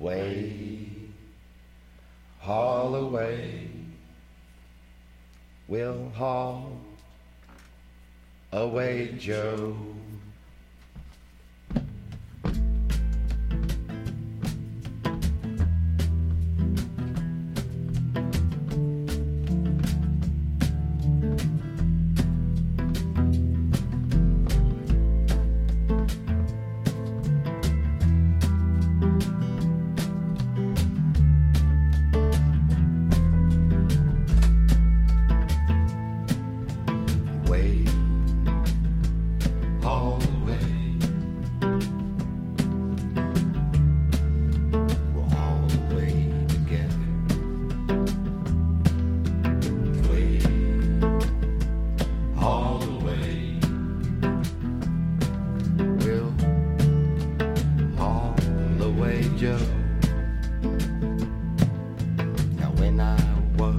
away, haul away. We'll haul away, Joe. Joe. Now when I was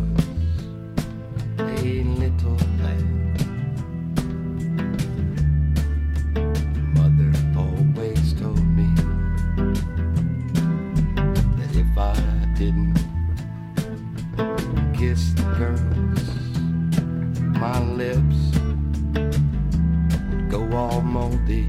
a little lad. Mother always told me that if I didn't kiss the girls, my lips would go all moldy.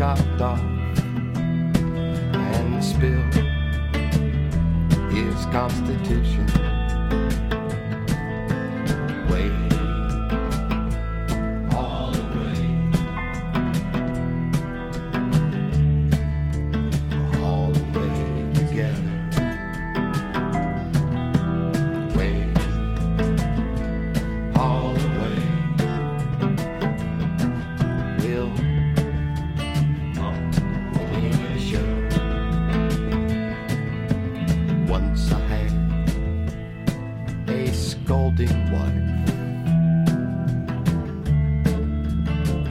Chopped off and spilled his constitution. Scolding wife.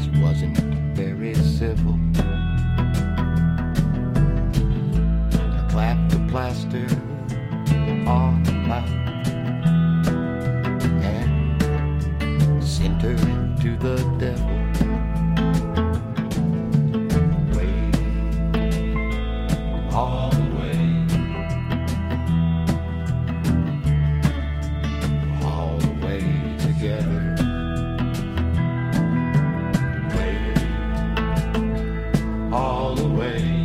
She wasn't very civil. I clapped the plaster on her mouth and sent her to the devil. away.